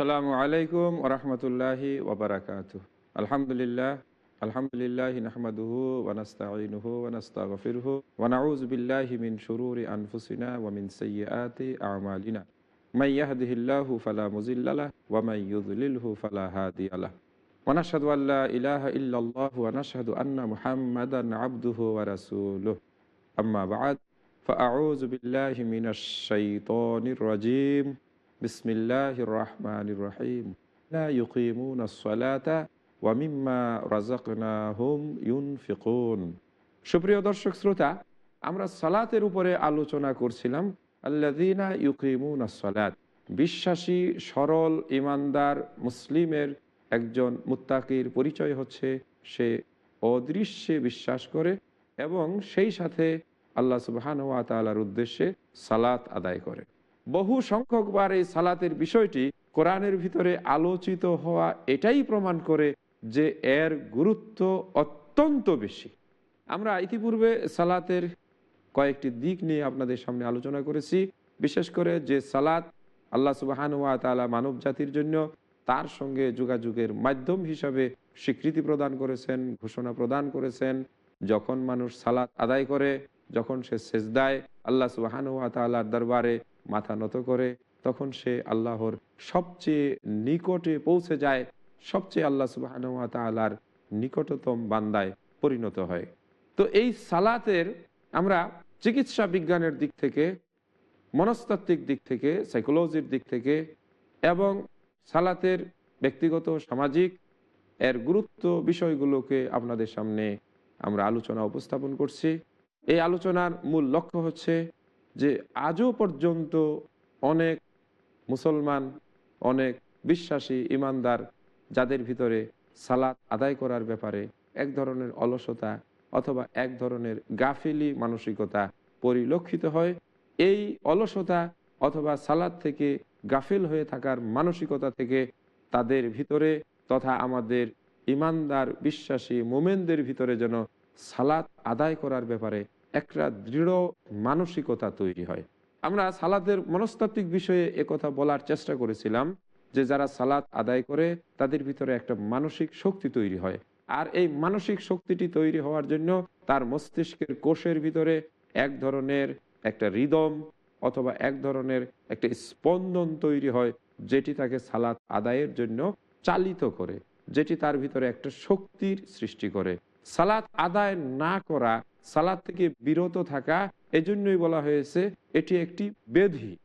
আসসালামু আলাইকুম ওরহমতুল্লাহি ওবরাকাত আলহামদুলিল্লাহ আলহামদুলিল্লাহ নাহমাদুহু ওয়ানাস্তাঈনুহু ওয়ানাস্তাগফিরুহু ওয়া নাউযু বিল্লাহি মিন শুরুরি আনফুসিনা ওয়া মিন সাইয়্যাতি আমালিনা। মান ইয়াহদিহিল্লাহু ফালা মুযিল্লা লাহু ওয়া মান ইউযলিলহু ফালা হাদিয়া লাহু। ওয়া নাশহাদু আল্লা ইলাহা ইল্লাল্লাহু ওয়া নাশহাদু আন্না মুহাম্মাদান আবদুহু ওয়া রাসূলুহু। আম্মা বা'দ ফাআউযু বিল্লাহি মিনাশ শাইতানির রাজীম। বিসমিল্লাহ রহমান রহিম না ইউকিমুন সলাতা ওয়ামিম্মা রাজাকনা হুম ইউন ফিকুন সুপ্রিয় দর্শক শ্রোতা, আমরা সালাতের উপরে আলোচনা করছিলাম আল্লাদিনা ইউকিমুন সালাত বিশ্বাসী, সরল, ইমানদার মুসলিমের একজন মুত্তাকির পরিচয় হচ্ছে সে অদৃশ্যে বিশ্বাস করে এবং সেই সাথে আল্লাহ সুবাহানুয়া তালার উদ্দেশ্যে সালাত আদায় করে। বহু সংখ্যকবার এই সালাতের বিষয়টি কোরআনের ভিতরে আলোচিত হওয়া এটাই প্রমাণ করে যে এর গুরুত্ব অত্যন্ত বেশি। আমরা ইতিপূর্বে সালাতের কয়েকটি দিক নিয়ে আপনাদের সামনে আলোচনা করেছি। বিশেষ করে যে সালাত আল্লাহ সুবাহান ওয়া তালা মানব জাতির জন্য তার সঙ্গে যোগাযোগের মাধ্যম হিসাবে স্বীকৃতি প্রদান করেছেন, ঘোষণা প্রদান করেছেন। যখন মানুষ সালাত আদায় করে, যখন সে সেজদায় আল্লাহ সুবাহান ওয়া তালার দরবারে মাথা নত করে, তখন সে আল্লাহর সবচেয়ে নিকটে পৌঁছে যায়, সবচেয়ে আল্লাহ তালার নিকটতম বান্দায় পরিণত হয়। তো এই সালাতের আমরা চিকিৎসা বিজ্ঞানের দিক থেকে, মনস্তাত্ত্বিক দিক থেকে সাইকোলজির দিক থেকে এবং সালাতের ব্যক্তিগত সামাজিক এর গুরুত্ব বিষয়গুলোকে আপনাদের সামনে আমরা আলোচনা উপস্থাপন করছি। এই আলোচনার মূল লক্ষ্য হচ্ছে যে আজও পর্যন্ত অনেক মুসলমান, অনেক বিশ্বাসী ইমানদার যাদের ভিতরে সালাত আদায় করার ব্যাপারে এক ধরনের অলসতা অথবা এক ধরনের গাফিলি মানসিকতা পরিলক্ষিত হয়, এই অলসতা অথবা সালাদ থেকে গাফিল হয়ে থাকার মানসিকতা থেকে তাদের ভিতরে তথা আমাদের ইমানদার, বিশ্বাসী মোমেনদের ভিতরে যেন সালাত আদায় করার ব্যাপারে একটা দৃঢ় মানসিকতা তৈরি হয়। আমরা সালাদের মনস্তাত্ত্বিক বিষয়ে কথা বলার চেষ্টা করেছিলাম যে যারা সালাত আদায় করে, তাদের ভিতরে একটা মানসিক শক্তি তৈরি হয়। আর এই মানসিক শক্তিটি তৈরি হওয়ার জন্য তার মস্তিষ্কের কোষের ভিতরে এক ধরনের একটা রিদম অথবা এক ধরনের একটা স্পন্দন তৈরি হয়, যেটি তাকে সালাত আদায়ের জন্য চালিত করে, যেটি তার ভিতরে একটা শক্তির সৃষ্টি করে। সালাত আদায় না করা সালাদ থেকে বিরত থাকা, এজন্যই বলা হয়েছে, এটি একটি বেধি।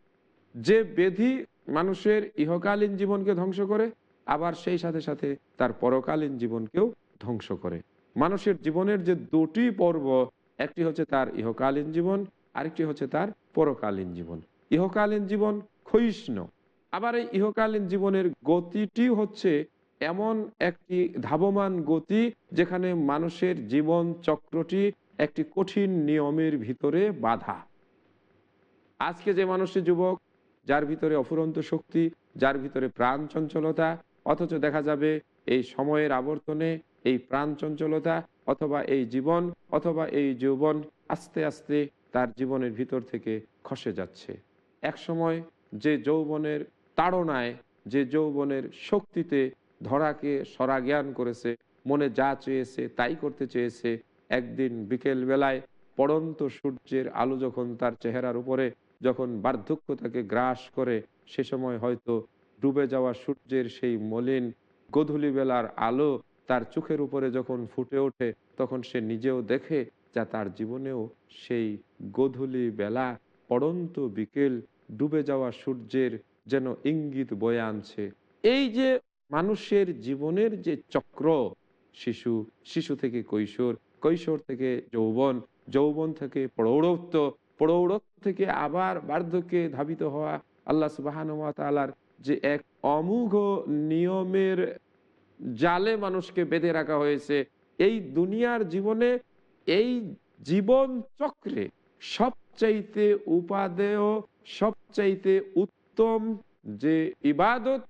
যে বেধি মানুষের ইহকালীন জীবনকে ধ্বংস করে, আবার সেই সাথে সাথে তার পরকালীন জীবনকেও ধ্বংস করে। মানুষের জীবনের যে দুটি পর্ব, একটি হচ্ছে তার ইহকালীন জীবন, আরেকটি হচ্ছে তার পরকালীন জীবন। ইহকালীন জীবন ক্ষয়িষ্ণ। আবার এই ইহকালীন জীবনের গতিটি হচ্ছে এমন একটি ধাবমান গতি, যেখানে মানুষের জীবন চক্রটি একটি কঠিন নিয়মের ভিতরে বাধা। আজকে যে মানুষটি যুবক, যার ভিতরে অফুরন্ত শক্তি, যার ভিতরে প্রাণ চঞ্চলতা, অথচ দেখা যাবে এই সময়ের আবর্তনে এই প্রাণ চঞ্চলতা অথবা এই জীবন অথবা এই যৌবন আস্তে আস্তে তার জীবনের ভিতর থেকে খসে যাচ্ছে। এক সময় যে যৌবনের তাড়নায়, যে যৌবনের শক্তিতে ধরাকে সরা জ্ঞান করেছে, মনে যা চেয়েছে তাই করতে চেয়েছে একদিন বিকেল বেলায় পড়ন্ত সূর্যের আলো যখন তার চেহারার উপরে, যখন বার্ধক্য তাকে গ্রাস করে, সে সময় হয়তো ডুবে যাওয়া সূর্যের সেই মলিন গধূলি বেলার আলো তার চোখের উপরে যখন ফুটে ওঠে, তখন সে নিজেও দেখে যা তার জীবনেও সেই গধূলি বেলা পড়ন্ত বিকেল ডুবে যাওয়া সূর্যের যেন ইঙ্গিত বয়ে আনছে। এই যে মানুষের জীবনের যে চক্র, শিশু শিশু থেকে কৈশোর কৈশোর থেকে যৌবন যৌবন থেকে প্রৌঢ়ত্ব প্রৌঢ়ত্ব থেকে আবার বার্ধক্যে ধাবিত হওয়া আল্লাহ সুবাহান তালার যে এক অমুঘ নিয়মের জালে মানুষকে বেঁধে রাখা হয়েছে, এই দুনিয়ার জীবনে এই জীবন চক্রে সবচাইতে উপাদেয়, সবচাইতে উত্তম যে ইবাদত,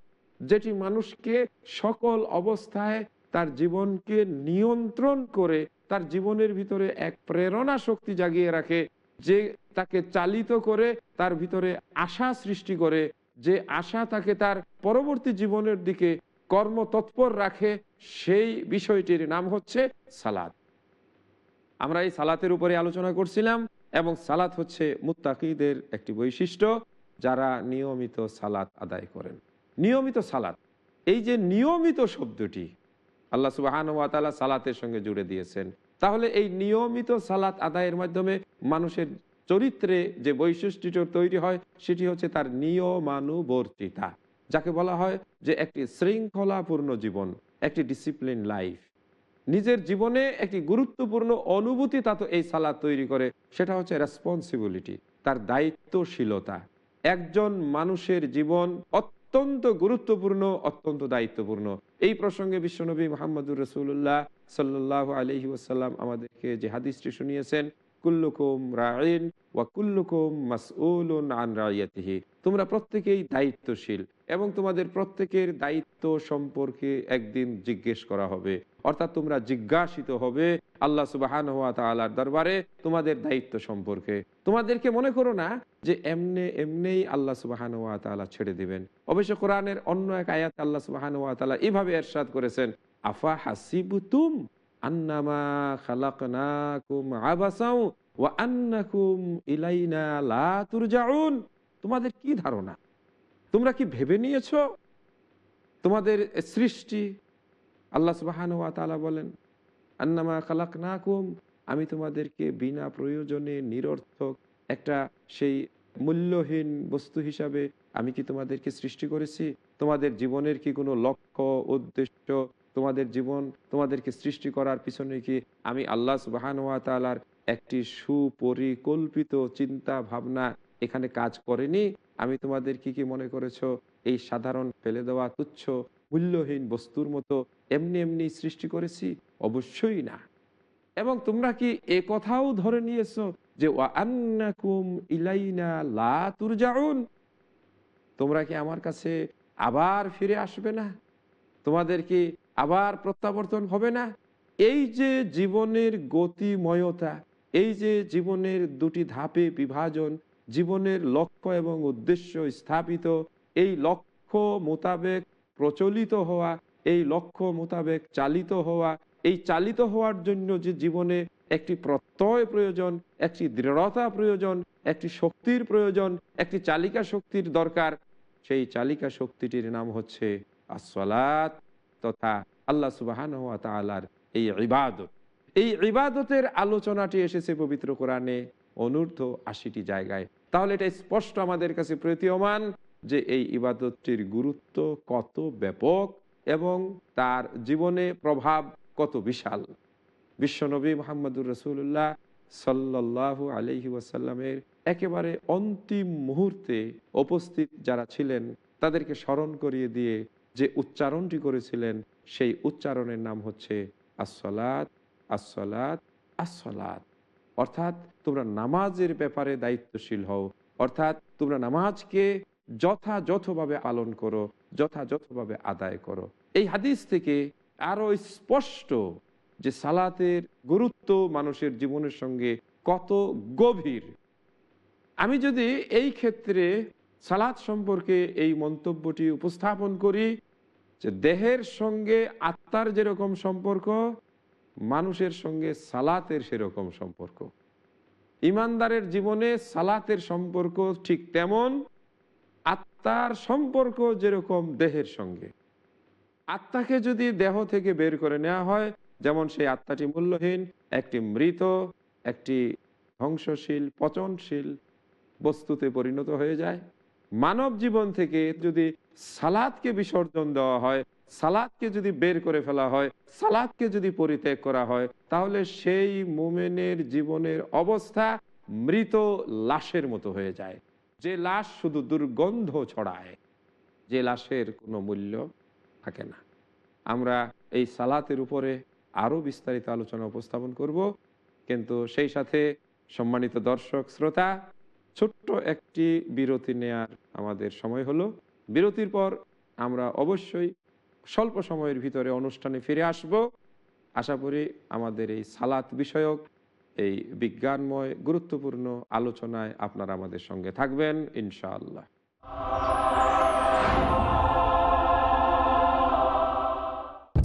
যেটি মানুষকে সকল অবস্থায় তার জীবনকে নিয়ন্ত্রণ করে তার জীবনের ভিতরে এক প্রেরণা শক্তি জাগিয়ে রাখে, যে তাকে চালিত করে তার ভিতরে আশা সৃষ্টি করে, যে আশা তাকে তার পরবর্তী জীবনের দিকে কর্মতৎপর রাখে, সেই বিষয়টির নাম হচ্ছে সালাদ আমরা এই সালাতের উপরে আলোচনা করছিলাম এবং সালাত হচ্ছে মুত্তাকিদের একটি বৈশিষ্ট্য যারা নিয়মিত সালাত আদায় করেন। নিয়মিত সালাত, এই যে নিয়মিত শব্দটি আল্লাহ সুবাহান ওয়াতালা সালাতের সঙ্গে জুড়ে দিয়েছেন। তাহলে এই নিয়মিত সালাত আদায়ের মাধ্যমে মানুষের চরিত্রে যে বৈশিষ্ট্যটি তৈরি হয়, সেটি হচ্ছে তার নিয়মানুবর্তিতা, যাকে বলা হয় যে একটি শৃঙ্খলাপূর্ণ জীবন, একটি ডিসিপ্লিন লাইফ নিজের জীবনে একটি গুরুত্বপূর্ণ অনুভূতি তা তো এই সালাদ তৈরি করে, সেটা হচ্ছে রেসপন্সিবিলিটি তার দায়িত্বশীলতা। একজন মানুষের জীবন অত্যন্ত গুরুত্বপূর্ণ, অত্যন্ত দায়িত্বপূর্ণ। এই প্রসঙ্গে বিশ্বনবী মোহাম্মদুর রসুল্লাহ সাল্লাহ আলহি ওসাল্লাম আমাদেরকে যে হাদিসটি শুনিয়েছেন, কুল্লুকুম রাইন ওয়া কুল্লুকুম মাসউলুন আন রাইয়াতিহি তোমরা প্রত্যেকেই দায়িত্বশীল এবং তোমাদের প্রত্যেকের দায়িত্ব সম্পর্কে একদিন জিজ্ঞেস করা হবে। অর্থাৎ তোমরা জিজ্ঞাসিত হবে আল্লাহ সুবাহান হওয়া তালার দরবারে তোমাদের দায়িত্ব সম্পর্কে। তোমাদেরকে মনে করো না যে এমনে এমনেই আল্লাহ সুবাহান ওয়া তালা ছেড়ে দিবেন। অবশ্য কোরআনের অন্য এক আয়াত আল্লাহ সুবাহান ওয়া তালা এইভাবে এরশাদ করেছেন, আফা লা তুরজাউন। তোমাদের কি ধারণা? তোমরা কি ভেবে নিয়েছো? তোমাদের সৃষ্টি? আল্লাহ সুবাহান ওয়া তালা বলেন আন্নামা খালাকনাকুম, আমি তোমাদেরকে বিনা প্রয়োজনে নিরর্থক একটা সেই মূল্যহীন বস্তু হিসাবে আমি কি তোমাদেরকে সৃষ্টি করেছি? তোমাদের জীবনের কি কোনো লক্ষ্য, উদ্দেশ্য, তোমাদের জীবন তোমাদেরকে সৃষ্টি করার পিছনে কি আমি আল্লাহ সুবাহান ওয়া তালার একটি সুপরিকল্পিত চিন্তা ভাবনা এখানে কাজ করেনি? আমি তোমাদের কি কি মনে করেছ? এই সাধারণ ফেলে দেওয়া তুচ্ছ, মূল্যহীন বস্তুর মতো এমনি এমনি সৃষ্টি করেছি? অবশ্যই না। এবং তোমরা কি এ কথাও ধরে নিয়েছো যে তোমরা কি আমার কাছে আবার ফিরে আসবে না? তোমাদের কি আবার প্রত্যাবর্তন হবে না? এই যে জীবনের গতিময়তা, এই যে জীবনের দুটি ধাপে বিভাজন, জীবনের লক্ষ্য এবং উদ্দেশ্য স্থাপিত, এই লক্ষ্য মোতাবেক প্রচলিত হওয়া, এই লক্ষ্য মোতাবেক চালিত হওয়া এই চালিত হওয়ার জন্য যে জীবনে একটি প্রত্যয় প্রয়োজন, একটি দৃঢ়তা প্রয়োজন, একটি শক্তির প্রয়োজন, একটি চালিকা শক্তির দরকার, সেই চালিকা শক্তিটির নাম হচ্ছে আসলাত তথা আল্লাহ সুবাহান তালার এই ইবাদত। এই ইবাদতের আলোচনাটি এসেছে পবিত্র কোরআনে অনূর্ধ্ব আশিটি জায়গায়। তাহলে এটা স্পষ্ট আমাদের কাছে প্রতীয়মান যে এই ইবাদতটির গুরুত্ব কত ব্যাপক এবং তার জীবনে প্রভাব কত বিশাল। বিশ্বনবী মোহাম্মদুর রসুল্লাহ সাল্লাহ আলহি ওয়াসাল্লামের একেবারে অন্তিম মুহূর্তে উপস্থিত যারা ছিলেন, তাদেরকে স্মরণ করিয়ে দিয়ে যে উচ্চারণটি করেছিলেন, সেই উচ্চারণের নাম হচ্ছে আসলাত আসলাত আসলাত অর্থাৎ তোমরা নামাজের ব্যাপারে দায়িত্বশীল হও। অর্থাৎ তোমরা নামাজকে যথাযথভাবে পালন করো, যথাযথভাবে আদায় করো। এই হাদিস থেকে আরও স্পষ্ট যে সালাতের গুরুত্ব মানুষের জীবনের সঙ্গে কত গভীর। আমি যদি এই ক্ষেত্রে সালাদ সম্পর্কে এই মন্তব্যটি উপস্থাপন করি যে দেহের সঙ্গে আত্মার যেরকম সম্পর্ক, মানুষের সঙ্গে সালাতের সেরকম সম্পর্ক। ইমানদারের জীবনে সালাতের সম্পর্ক ঠিক তেমন, আত্মার সম্পর্ক যেরকম দেহের সঙ্গে। আত্মাকে যদি দেহ থেকে বের করে নেওয়া হয়, যেমন সেই আত্মাটি মূল্যহীন, একটি মৃত, একটি ধ্বংসশীল, পচনশীল বস্তুতে পরিণত হয়ে যায়। মানব জীবন থেকে যদি সালাদকে বিসর্জন দেওয়া হয়, সালাদকে যদি বের করে ফেলা হয়, সালাদকে যদি পরিত্যাগ করা হয়, তাহলে সেই মোমেনের জীবনের অবস্থা মৃত লাশের মতো হয়ে যায়। যে লাশ শুধু দুর্গন্ধ ছড়ায়, যে লাশের কোনো মূল্য থাকে না। আমরা এই সালাতের উপরে আরও বিস্তারিত আলোচনা উপস্থাপন করব, কিন্তু সেই সাথে সম্মানিত দর্শক, শ্রোতা, ছোট্ট একটি বিরতি নেয়ার আমাদের সময় হলো। বিরতির পর আমরা অবশ্যই স্বল্প সময়ের ভিতরে অনুষ্ঠানে ফিরে আসব। আশা করি আমাদের এই সালাত বিষয়ক এই বিজ্ঞানময়, গুরুত্বপূর্ণ আলোচনায় আপনারা আমাদের সঙ্গে থাকবেন, ইনশাআল্লাহ।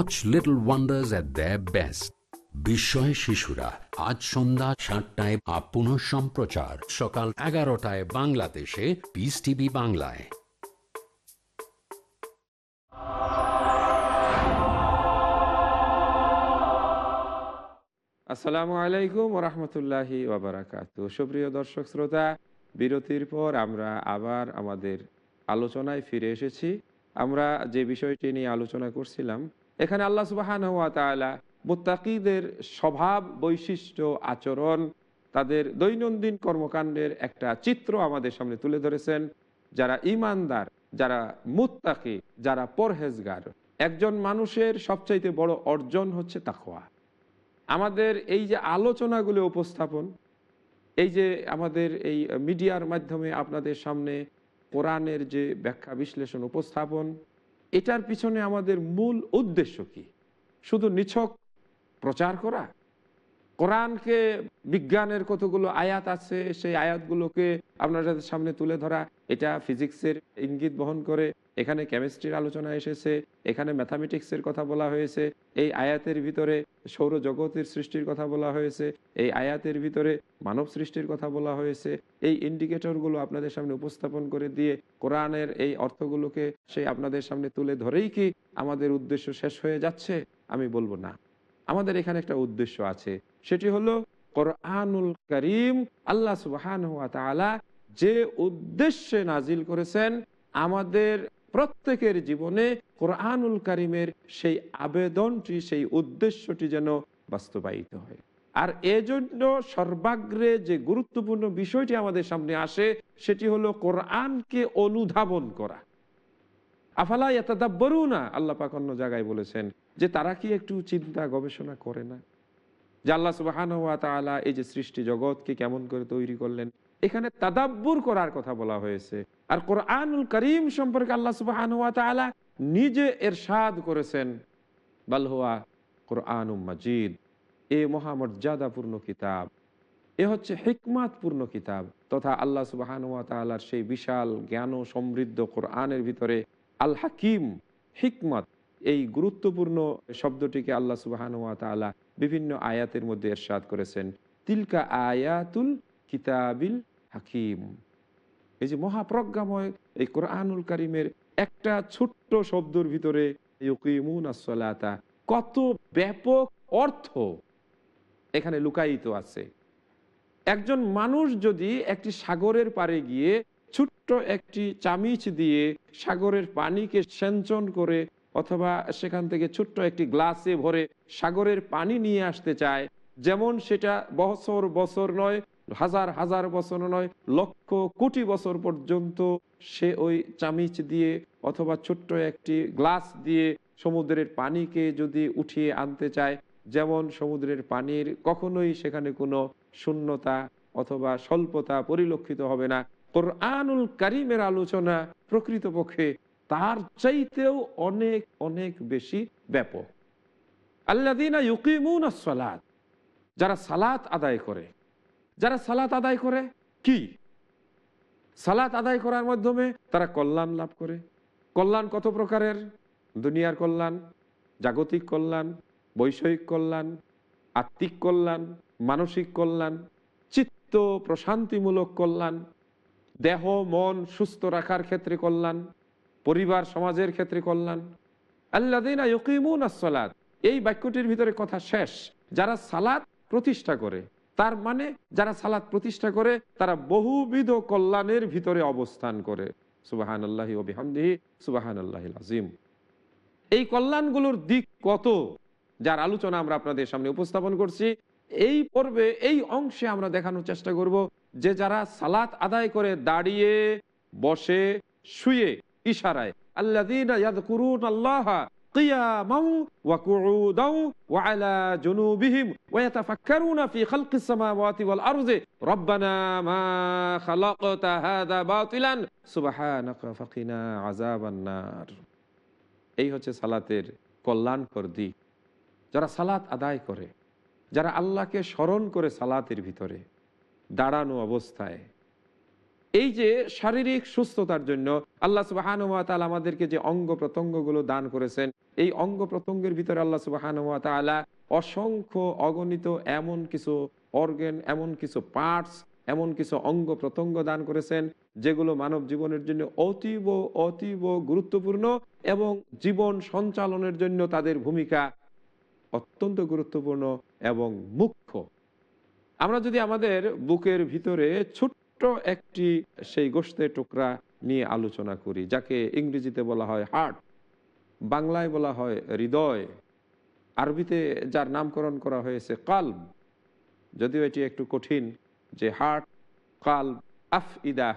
Watch little wonders at the best বিস্ময় শিশুরা, আজ সন্ধ্যা সাতটায় আর পুনঃ সম্প্রচার, সকাল এগারোটায় বাংলাদেশে পিস টিভি বাংলায়। আসসালামু আলাইকুম রহমতুল্লাহি সুপ্রিয় দর্শক শ্রোতা, বিরতির পর আমরা আবার আমাদের আলোচনায় ফিরে এসেছি। আমরা যে বিষয়টি নিয়ে আলোচনা করছিলাম এখানে আল্লাহ সুবাহান ওয়া তাআলা মুত্তাকিদের স্বভাব, বৈশিষ্ট্য, আচরণ, তাদের দৈনন্দিন কর্মকাণ্ডের একটা চিত্র আমাদের সামনে তুলে ধরেছেন যারা ইমানদার যারা মুত্তাকি, যারা পরহেজগার। একজন মানুষের সবচাইতে বড় অর্জন হচ্ছে তাকোয়া আমাদের এই যে আলোচনাগুলো উপস্থাপন, এই যে আমাদের এই মিডিয়ার মাধ্যমে আপনাদের সামনে কোরআনের যে ব্যাখ্যা বিশ্লেষণ উপস্থাপন এটার পিছনে আমাদের মূল উদ্দেশ্য কি? শুধু নিছক প্রচার করা? কোরআনকে, বিজ্ঞানের কতগুলো আয়াত আছে, সেই আয়াতগুলোকে আপনাদের সামনে তুলে ধরা, এটা ফিজিক্সের ইঙ্গিত বহন করে। এখানে কেমিস্ট্রির আলোচনা এসেছে, এখানে ম্যাথামেটিক্সের কথা বলা হয়েছে, এই আয়াতের ভিতরে সৌরজগতের সৃষ্টির কথা বলা হয়েছে, এই আয়াতের ভিতরে মানব সৃষ্টির কথা বলা হয়েছে। এই ইন্ডিকেটরগুলো আপনাদের সামনে উপস্থাপন করে দিয়ে কোরআনের এই অর্থগুলোকে সেই আপনাদের সামনে তুলে ধরেই কি আমাদের উদ্দেশ্য শেষ হয়ে যাচ্ছে? আমি বলব না। আমাদের এখানে একটা উদ্দেশ্য আছে। সেটি হলো কোরআনুল করিম আল্লাহ সুবাহান যে উদ্দেশ্যে নাজিল করেছেন, আমাদের প্রত্যেকের জীবনে কোরআনুল করিমের সেই আবেদনটি, সেই উদ্দেশ্যটি যেন বাস্তবায়িত হয়। আর এজন্য সর্বাগ্রে যে গুরুত্বপূর্ণ বিষয়টি আমাদের সামনে আসে, সেটি হলো কোরআনকে অনুধাবন করা। আফালা ইয়াতাদাব্বরু না আল্লাহ পাক অন্য জায়গায় বলেছেন যে তারা কি একটু চিন্তা গবেষণা করে না? যে আল্লাহ সুবাহান ওয়া তাআলা এই যে সৃষ্টি জগৎকে কেমন করে তৈরি করলেন? এখানে তাদাব্বুর করার কথা বলা হয়েছে। আর কোরআনুল করিম সম্পর্কে আল্লাহ সুবাহান ওয়া তাআলা নিজে এরশাদ করেছেন। বালহুয়া কোরআন মাজিদ। এ মহামর্যাদাপূর্ণ কিতাব। এ হচ্ছে হিকমাতপূর্ণ কিতাব। তথা আল্লাহ সুবাহান তালার সেই বিশাল জ্ঞান সমৃদ্ধ কোরআনের ভিতরে আল হাকিম হিকমত এই গুরুত্বপূর্ণ শব্দটিকে আল্লাহ সুবাহান তালা বিভিন্ন আয়াতের মধ্যে এরশাদ করেছেন। তিলকা আয়াতুল কিতাবিল হাকিম। এই যে মহাপ্রজ্ঞাময় এই কোরআনুল করিমের একটা ছোট্ট শব্দর ভিতরে কত ব্যাপক অর্থ এখানে লুকায়িত আছে। একজন মানুষ যদি একটি সাগরের পারে গিয়ে ছোট্ট একটি চামিচ দিয়ে সাগরের পানিকে সেঞ্চন করে অথবা সেখান থেকে ছোট্ট একটি গ্লাসে ভরে সাগরের পানি নিয়ে আসতে চায়, যেমন সেটা বছর বছর নয়, হাজার হাজার বছর নয়, লক্ষ কোটি বছর পর্যন্ত সে ওই চামিচ দিয়ে অথবা ছোট্ট একটি গ্লাস দিয়ে সমুদ্রের পানিকে যদি উঠিয়ে আনতে চায়, যেমন সমুদ্রের পানির কখনোই সেখানে কোনো শূন্যতা অথবা স্বল্পতা পরিলক্ষিত হবে না। কোরআনুল কারিমের আলোচনা প্রকৃতপক্ষে তার চাইতেও অনেক অনেক বেশি ব্যাপক। আল্লাদিনা ইউকিমুন সালাত, যারা সালাত আদায় করে। যারা সালাত আদায় করে কি? সালাত আদায় করার মাধ্যমে তারা কল্যাণ লাভ করে। কল্যাণ কত প্রকারের? দুনিয়ার কল্যাণ, জাগতিক কল্যাণ, বৈষয়িক কল্যাণ, আত্মিক কল্যাণ, মানসিক কল্যাণ, চিত্ত প্রশান্তিমূলক কল্যাণ, দেহ, মন সুস্থ রাখার ক্ষেত্রে কল্যাণ পরিবার, সমাজের ক্ষেত্রে কল্যাণ। আল্লাদিনা আসলাত এই বাক্যটির ভিতরে কথা শেষ। যারা সালাত প্রতিষ্ঠা করে, তার মানে যারা সালাত প্রতিষ্ঠা করে, তারা বহুবিধ কল্যাণের ভিতরে অবস্থান করে। সুবাহান আল্লাহি ওবিহামদিহি সুবাহান আল্লাহ আজিম এই কল্যাণগুলোর দিক কত, যার আলোচনা আমরা আপনাদের সামনে উপস্থাপন করছি, এই পর্বে, এই অংশে আমরা দেখানোর চেষ্টা করব যে যারা সালাত আদায় করে, দাঁড়িয়ে, বসে, শুয়ে ইশারায় এই হচ্ছে সালাতের কল্যাণকর দিক। যারা সালাত আদায় করে, যারা আল্লাহকে স্মরণ করে সালাতের ভিতরে দাঁড়ানো অবস্থায় এই যে শারীরিক সুস্থতার জন্য আল্লাহ সুবাহানুয়া তালা আমাদেরকে যে অঙ্গ প্রত্যঙ্গগুলো দান করেছেন, এই অঙ্গ প্রত্যঙ্গের ভিতরে আল্লাহ সুবাহানুয়া তালা অসংখ্য অগণিত এমন কিছু অর্গেন এমন কিছু পার্টস এমন কিছু অঙ্গ প্রত্যঙ্গ দান করেছেন, যেগুলো মানব জীবনের জন্য অতীব অতীব গুরুত্বপূর্ণ এবং জীবন সঞ্চালনের জন্য তাদের ভূমিকা অত্যন্ত গুরুত্বপূর্ণ এবং মুখ্য। আমরা যদি আমাদের বুকের ভিতরে ছোট্ট একটি সেই গোষ্ঠের টুকরা নিয়ে আলোচনা করি, যাকে ইংরেজিতে বলা হয় হার্ট, বাংলায় বলা হয় হৃদয়, আরবিতে যার নামকরণ করা হয়েছে কাল্ব। যদিও এটি একটু কঠিন, যে হার্ট, কাল্ব, আফ ইদা,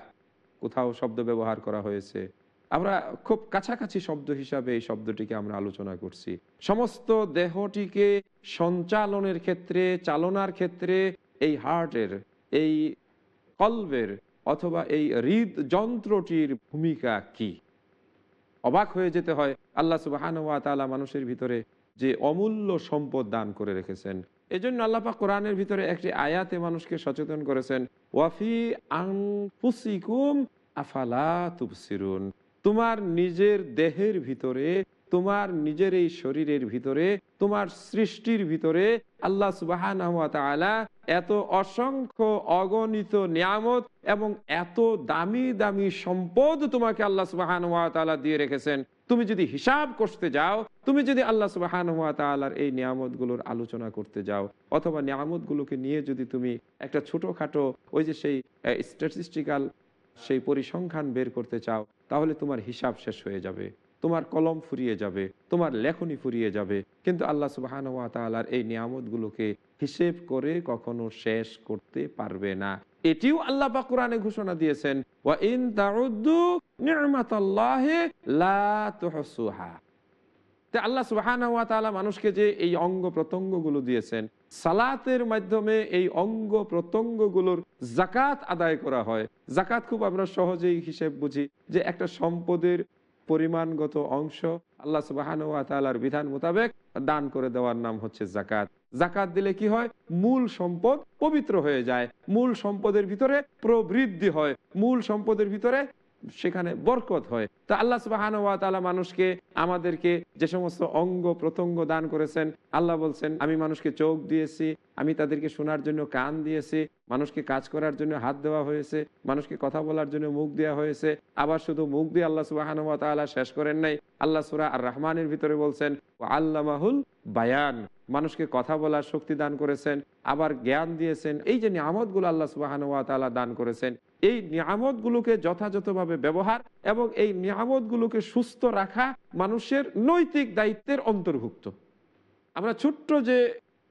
কোথাও শব্দ ব্যবহার করা হয়েছে। আমরা খুব কাছাকাছি শব্দ হিসাবে এই শব্দটিকে আমরা আলোচনা করছি। সমস্ত দেহটিকে সঞ্চালনের ক্ষেত্রে, চালনার ক্ষেত্রে এই হার্টের, এই কলবের অথবা এই হৃদ যন্ত্রটির ভূমিকা কি? অবাক হয়ে যেতে হয় আল্লাহ সুবাহান তালা মানুষের ভিতরে যে অমূল্য সম্পদ দান করে রেখেছেন। এই জন্য আল্লাপা কোরআনের ভিতরে একটি আয়াতে মানুষকে সচেতন করেছেন ওয়াফি আংফুসিকুম আফালা তুবসিরুন? তোমার নিজের দেহের ভিতরে তোমার নিজের এই শরীরের ভিতরে, তোমার সৃষ্টির ভিতরে আল্লাহ সুবাহান এত অসংখ্য অগণিত নিয়ামত এবং এত দামি দামি সম্পদ তোমাকে আল্লাহ সুবাহান দিয়ে রেখেছেন। তুমি যদি হিসাব করতে যাও, তুমি যদি আল্লাহ সুবাহান তালার এই নিয়ামতগুলোর আলোচনা করতে যাও, অথবা নিয়ামতগুলোকে নিয়ে যদি তুমি একটা ছোটোখাটো ওই যে সেই স্ট্যাটিস্টিক্যাল সেই পরিসংখ্যান বের করতে চাও, তাহলে তোমার হিসাব শেষ হয়ে যাবে। তোমার কলম ফুরিয়ে যাবে, তোমার লেখনী ফুরিয়ে যাবে। কিন্তু আল্লাহ সুবাহান ওয়া তালার এই নিয়ামতগুলোকে হিসেব করে কখনো শেষ করতে পারবে না। এটিও আল্লাহ বা কোরআনে ঘোষণা দিয়েছেন মানুষকে যে এই অঙ্গ প্রত্যঙ্গগুলো দিয়েছেন, সালাতের মাধ্যমে এই অঙ্গ প্রত্যঙ্গগুলোর জাকাত আদায় করা হয়। জাকাত খুব আমরা সহজেই হিসেব বুঝি যে একটা সম্পদের পরিমাণগত অংশ আল্লাহ সুবাহানুয়া তালার বিধান মোতাবেক দান করে দেওয়ার নাম হচ্ছে জাকাত জাকাত দিলে কি হয়? মূল সম্পদ পবিত্র হয়ে যায়। মূল সম্পদের ভিতরে প্রবৃদ্ধি হয়। মূল সম্পদের ভিতরে সেখানে বরকত হয়। তা আল্লাহ সুবাহান ওয়া তাআলা মানুষকে, আমাদেরকে যে সমস্ত অঙ্গ প্রত্যঙ্গ দান করেছেন, আল্লাহ বলছেন, আমি মানুষকে চোখ দিয়েছি, আমি তাদেরকে শোনার জন্য কান দিয়েছি, মানুষকে কাজ করার জন্য হাত দেওয়া হয়েছে, মানুষকে কথা বলার জন্য মুখ দেওয়া হয়েছে, আবার শুধু মুখ দিয়ে আল্লাহ সুবাহান ওয়া তাআলা শেষ করেন নাই, আল্লাহ সুরা আর রহমানের ভিতরে বলছেন আল্লামাহুল বায়ান মানুষকে কথা বলার শক্তি দান করেছেন, আবার জ্ঞান দিয়েছেন, এই যে নিয়ামতগুলো আল্লাহ সুবাহান ওয়া তাআলা দান করেছেন, এই নিয়ামতগুলোকে যথাযথভাবে ব্যবহার এবং এই নিয়ামতগুলোকে সুস্থ রাখা মানুষের নৈতিক দায়িত্বের অন্তর্ভুক্ত। আমরা ছোট্ট যে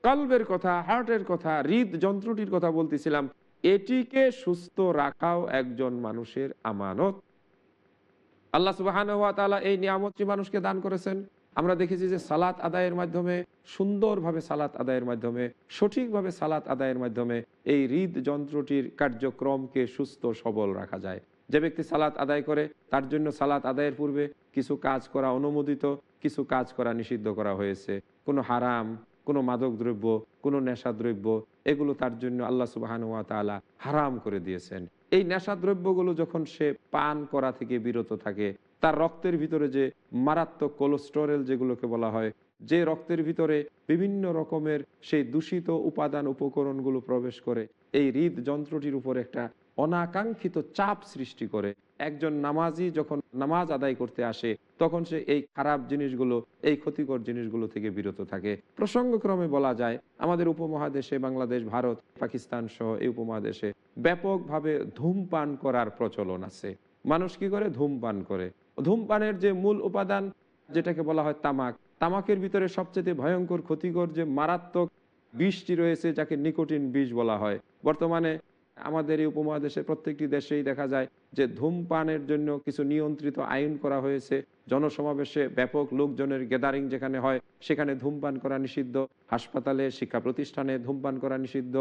কলবের কথা, হার্টের কথা, হৃদ যন্ত্রটির কথা বলতেছিলাম, এটিকে সুস্থ রাখাও একজন মানুষের আমানত। আল্লাহ সুবাহান তাআলা এই নিয়ামতটি মানুষকে দান করেছেন। আমরা দেখেছি যে সালাত আদায়ের মাধ্যমে, সুন্দরভাবে সালাত আদায়ের মাধ্যমে, সঠিকভাবে সালাত আদায়ের মাধ্যমে এই হৃদ যন্ত্রটির কার্যক্রমকে সুস্থ সবল রাখা যায়। যে ব্যক্তি সালাত আদায় করে, তার জন্য সালাত আদায়ের পূর্বে কিছু কাজ করা অনুমোদিত, কিছু কাজ করা নিষিদ্ধ করা হয়েছে। কোনো হারাম, কোনো মাদক দ্রব্য, কোনো নেশা দ্রব্য, এগুলো তার জন্য আল্লাহ সুবাহান ওয়া তাআলা হারাম করে দিয়েছেন। এই নেশা দ্রব্যগুলো যখন সে পান করা থেকে বিরত থাকে, তার রক্তের ভিতরে যে মারাত্মক কোলেস্টোরেল যেগুলোকে বলা হয়, যে রক্তের ভিতরে বিভিন্ন রকমের সেই দূষিত উপাদান উপকরণগুলো প্রবেশ করে, এই হৃদ যন্ত্রটির উপর একটা অনাকাঙ্ক্ষিত চাপ সৃষ্টি করে। একজন নামাজি যখন নামাজ আদায় করতে আসে, তখন সে এই খারাপ জিনিসগুলো, এই ক্ষতিকর জিনিসগুলো থেকে বিরত থাকে। প্রসঙ্গক্রমে বলা যায়, আমাদের উপমহাদেশে, বাংলাদেশ, ভারত, পাকিস্তান সহ এই উপমহাদেশে ব্যাপকভাবে ধূমপান করার প্রচলন আছে। মানুষ কি করে? ধূমপান করে। ধূমপানের যে মূল উপাদান, যেটাকে বলা হয় তামাক, তামাকের ভিতরে সবচেয়ে ভয়ঙ্কর ক্ষতিকর যে মারাত্মক বিষটি রয়েছে, যাকে নিকোটিন বিষ বলা হয়। বর্তমানে আমাদের এই উপমহাদেশে প্রত্যেকটি দেশেই দেখা যায় যে ধূমপানের জন্য কিছু নিয়ন্ত্রিত আইন করা হয়েছে। জনসমাবেশে ব্যাপক লোকজনের গ্যাদারিং যেখানে হয়, সেখানে ধূমপান করা নিষিদ্ধ। হাসপাতালে, শিক্ষা প্রতিষ্ঠানে ধূমপান করা নিষিদ্ধ।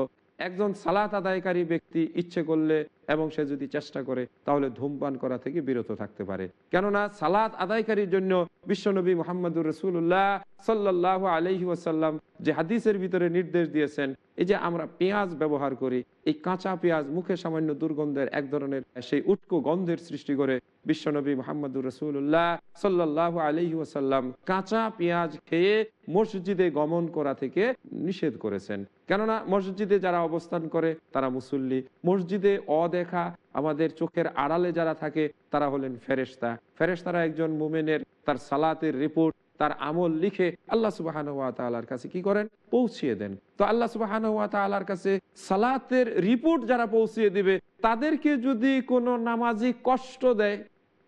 একজন সালাত আদায়কারী ব্যক্তি ইচ্ছে করলে এবং সে যদি চেষ্টা করে, তাহলে ধূমপান করা থেকে বিরত থাকতে পারে। কেননা সালাত আদায়কারীর জন্য বিশ্বনবী মোহাম্মদুর রসুল্লাহ সাল্লাহ আলহি ওয়াসাল্লাম যে হাদিসের ভিতরে নির্দেশ দিয়েছেন, এই যে আমরা পেঁয়াজ ব্যবহার করি, এই কাঁচা পেঁয়াজ মুখে সামান্য দুর্গন্ধের এক ধরনের সেই উটকো গন্ধের সৃষ্টি করে বিশ্বনবী মোহাম্মদুর রসুল্লাহ সাল্লাহ আলহি ওয়াসাল্লাম কাঁচা পেঁয়াজ খেয়ে মসজিদে গমন করা থেকে নিষেধ করেছেন। কেননা মসজিদে যারা অবস্থান করে, তারা মুসল্লি। মসজিদে অদেখা আমাদের চোখের আড়ালে যারা থাকে, তারা হলেন ফেরেস্তা ফেরেস্তারা একজন মুমেনের তার সালাতের রিপোর্ট, তার আমল লিখে আল্লাহ সুবাহান তালার কাছে কি করেন? পৌঁছিয়ে দেন। তো আল্লাহ সুবাহান তালার কাছে সালাতের রিপোর্ট যারা পৌঁছিয়ে দিবে, তাদেরকে যদি কোনো নামাজি কষ্ট দেয়,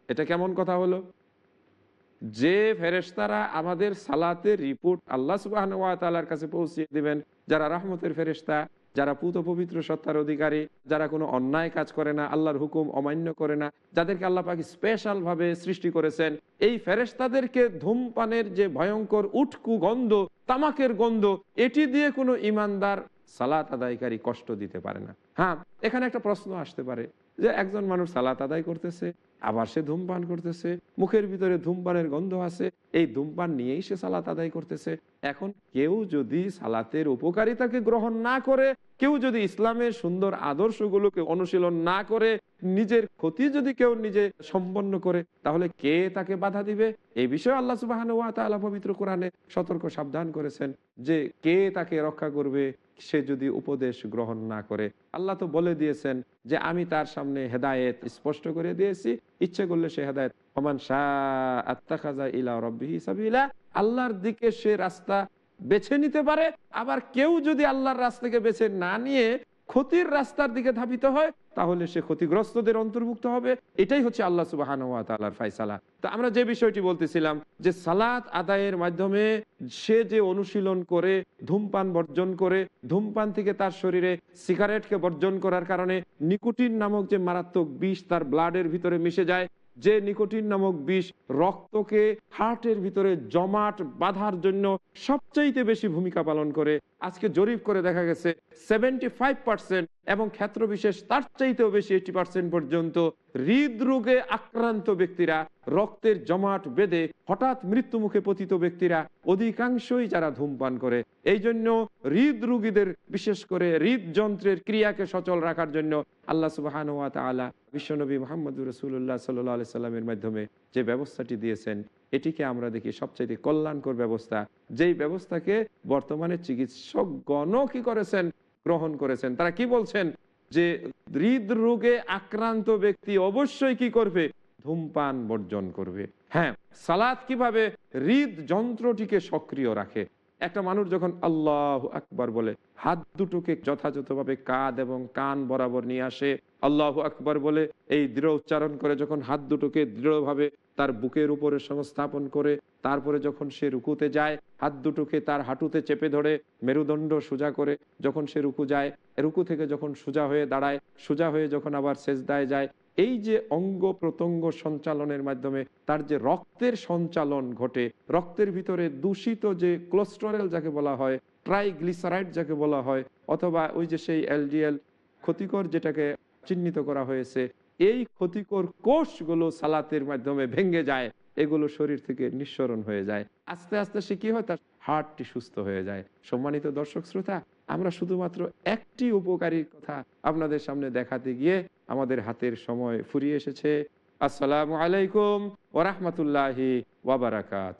এটা কেমন কথা হলো? যে ফেরেশতারা আমাদের সালাতের রিপোর্ট আল্লাহ সুবাহ তালার কাছে পৌঁছিয়ে দিবেন যারা রাহমতের ফেরেশতা, যারা পুত পবিত্র সত্তার অধিকারী, যারা কোনো অন্যায় কাজ করে না, আল্লাহর হুকুম অমান্য করে না, যাদেরকে আল্লাহ পাকি স্পেশালভাবে সৃষ্টি করেছেন, এই ফেরেস্তাদেরকে ধূমপানের যে ভয়ঙ্কর উটকু গন্ধ, তামাকের গন্ধ, এটি দিয়ে কোনো ইমানদার সালাত আদায়কারী কষ্ট দিতে পারে না। হ্যাঁ এখানে একটা প্রশ্ন আসতে পারে যে একজন মানুষ সালাত আদায় করতেছে, আবার সে ধূমপান করতেছে, মুখের ভিতরে ধূমপানের গন্ধ আছে, এই ধূমপান নিয়েই সে সালাত আদায় করতেছে। এখন কেউ যদি সালাতের উপকারিতাকে গ্রহণ না করে, কেউ যদি ইসলামের সুন্দর আদর্শগুলোকে অনুশীলন না করে, নিজের ক্ষতি যদি কেউ নিজে সম্পন্ন করে, তাহলে কে তাকে বাধা দিবে? এই বিষয়ে আল্লাহ সুবাহান পবিত্র কোরআনে সতর্ক সাবধান করেছেন যে কে তাকে রক্ষা করবে? সে যদি উপদেশ গ্রহণ না করে, আল্লাহ তো বলে দিয়েছেন যে আমি তার সামনে হেদায়েত স্পষ্ট করে দিয়েছি। ইচ্ছে করলে সে হেদায়ত হমান শাহ আত্মাখাজা ইলা রব্বিহি আল্লাহর দিকে সে রাস্তা বেছে নিতে পারে। আবার কেউ যদি আল্লাহর রাস্তাকে বেছে না নিয়ে ক্ষতির রাস্তার দিকে ধাবিত হয়, তাহলে সে ক্ষতিগ্রস্তদের অন্তর্ভুক্ত হবে। এটাই হচ্ছে আল্লাহ সুবাহান ফাইসালা তো আমরা যে বিষয়টি বলতেছিলাম যে সালাত আদায়ের মাধ্যমে সে যে অনুশীলন করে, ধূমপান বর্জন করে, ধূমপান থেকে তার শরীরে সিগারেটকে বর্জন করার কারণে নিকোটিন নামক যে মারাত্মক বিষ তার ব্লাডের ভিতরে মিশে যায়, যে নিকোটিন নামক বিষ রক্তকে হার্টের ভিতরে জমাট বাঁধার জন্য সবচাইতে বেশি ভূমিকা পালন করে আজকে জরিপ করে দেখা গেছে সেভেন্টি ফাইভ পার্সেন্ট এবং ক্ষেত্র বিশেষ তার চাইতেও বেশি এইটি পার্সেন্ট পর্যন্ত হৃদরোগে আক্রান্ত ব্যক্তিরা রক্তের জমাট বেঁধে হঠাৎ মৃত্যু মুখে পতিত ব্যক্তিরা অধিকাংশই যারা ধূমপান করে। এই জন্য হৃদরোগীদের বিশেষ করে হৃদযন্ত্রের ক্রিয়াকে সচল রাখার জন্য আল্লাহ সুবাহান আলা বিশ্বনবী মোহাম্মদ রসুল্লাহ সাল্লাহ সাল্লামের মাধ্যমে যে ব্যবস্থাটি দিয়েছেন, এটিকে আমরা দেখি সবচেয়ে কল্যাণকর ব্যবস্থা। যেই ব্যবস্থাকে বর্তমানে চিকিৎসকগণও কি করেছেন, গ্রহণ করেছেন, তারা কি বলছেন? যে হৃদরোগে আক্রান্ত ব্যক্তি অবশ্যই কি করবে? ধূমপান বর্জন করবে। হ্যাঁ সালাদ কীভাবে হৃদ যন্ত্রটিকে সক্রিয় রাখে? একটা মানুষ যখন আল্লাহ আকবার বলে, হাত দুটোকে যথাযথভাবে কাঁধ এবং কান বরাবর নিয়ে আসে, আল্লাহ আকবার বলে, এই দৃঢ় উচ্চারণ করে যখন হাত দুটোকে দৃঢ়ভাবে তার বুকের উপরে সংস্থাপন করে, তারপরে যখন সে রুকুতে যায়, হাত দুটোকে তার হাঁটুতে চেপে ধরে, মেরুদণ্ড সোজা করে যখন সে রুকু যায়, রুকু থেকে যখন সোজা হয়ে দাঁড়ায়, সোজা হয়ে যখন আবার সেজদায় যায়, এই যে অঙ্গ প্রত্যঙ্গ সঞ্চালনের মাধ্যমে তার যে রক্তের সঞ্চালন ঘটে, রক্তের ভিতরে দূষিত যে কোলেস্টেরল যাকে বলা হয় ট্রাইগ্লিসারাইড যাকে বলা হয়, অথবা ওই যে সেই এলডিএল ক্ষতিকর যেটাকে চিহ্নিত করা হয়েছে এই ক্ষতিকর কোষগুলো সালাতের মাধ্যমে ভেঙে যায়, এগুলো শরীর থেকে নিঃসরণ হয়ে যায়। আস্তে আস্তে সে কি হয়? তার হার্টটি সুস্থ হয়ে যায়। সম্মানিত দর্শক শ্রোতা, আমরা শুধুমাত্র একটি উপকারী কথা আপনাদের সামনে দেখাতে গিয়ে আমাদের হাতের সময় ফুরিয়ে এসেছে। আসসালামু আলাইকুম ওরহমতুল্লাহি ওয়াবারাকাত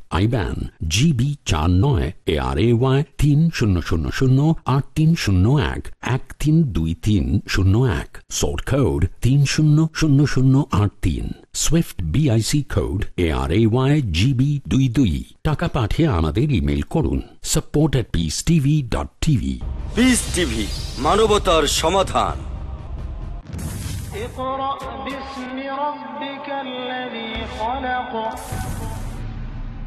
আইব্যান জিবি চার নয় এ আর এ ওয়াই তিন শূন্য শূন্য শূন্য আট তিন শূন্য এক এক তিন দুই তিন শূন্য এক সোর্ট কোড তিন শূন্য শূন্য শূন্য আট তিন SWIFT BIC code A R A Y GB দুই দুই টাকা পাঠিয়ে আমাদের ইমেল করুন support at Peace TV dot TV Peace TV মানবতার সমাধান اقرأ باسم ربك الذي خلق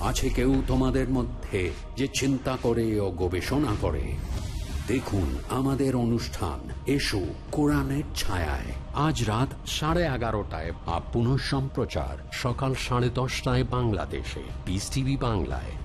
আছে কেউ তোমাদের মধ্যে যে চিন্তা করে ও গবেষণা করে? দেখুন আমাদের অনুষ্ঠান। এসো কোরআনের ছায়ায়। আজ রাত সাড়ে এগারোটায় বা পুনঃ সম্প্রচার সকাল সাড়ে দশটায় বাংলাদেশে। বিস টিভি বাংলায়।